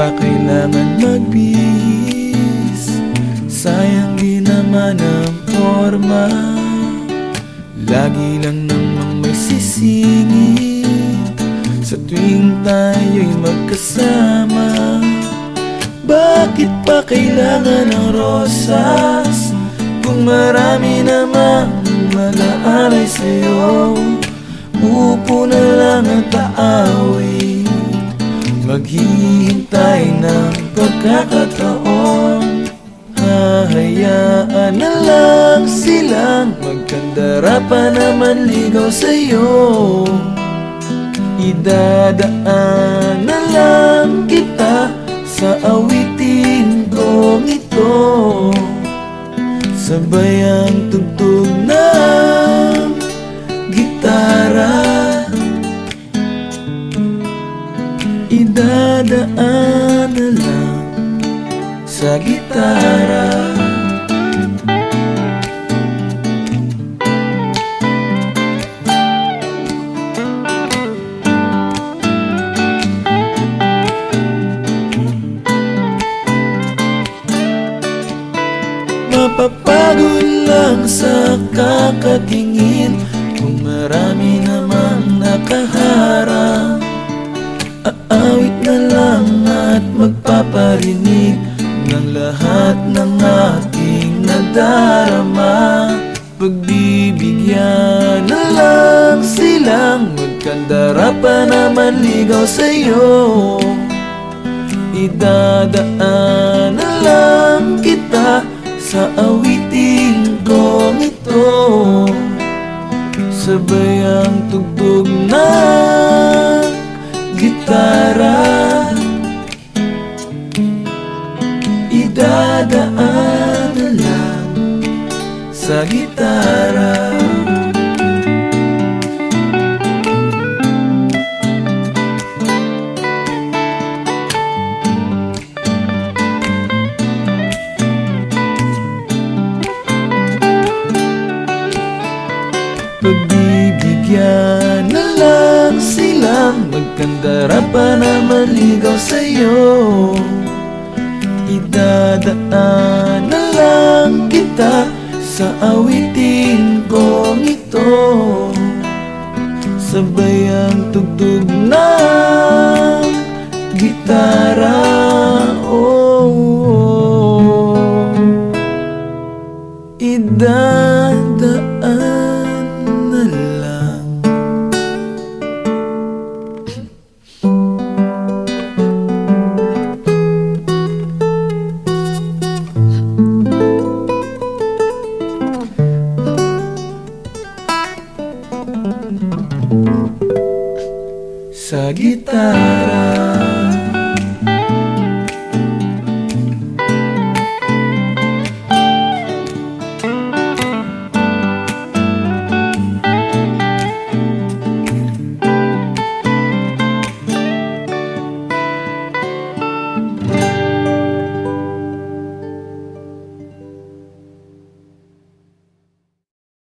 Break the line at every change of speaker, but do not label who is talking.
pa kailangan magbihis. Sayang di naman ang forma Lagi lang namang may sisingit. Sa tuwing tayo'y magkasama Bakit pa kailangan ng rosas? Kung marami namang nag-aalay sa'yo Upo na lang at aawa Maghihintay ng pagkakataon. Hahayaan na lang silang Magkandara pa naman ligaw sa'yo. Idadaan na lang kita Sa awitin kong ito. Sabay ang tugtog Idadaan na lang sa gitara. Mapapagod lang sa kakatingin Kung marami namang nakaharang Aawit na lang at magpaparinig Ng lahat ng aking nadarama Pagbibigyan na lang silang Magkandara pa naman ligaw sa'yo. Idadaan na lang kita sa awiting kong ito. Sabay ang tugtog sa gitara. Pagbibigyan na lang silang Magkandara pa na maligaw sa'yo. Idadaan na lang kita Sa awitin kong ito Sabay ang tugtog ng gitara oh, oh. Idadaan sa gitara.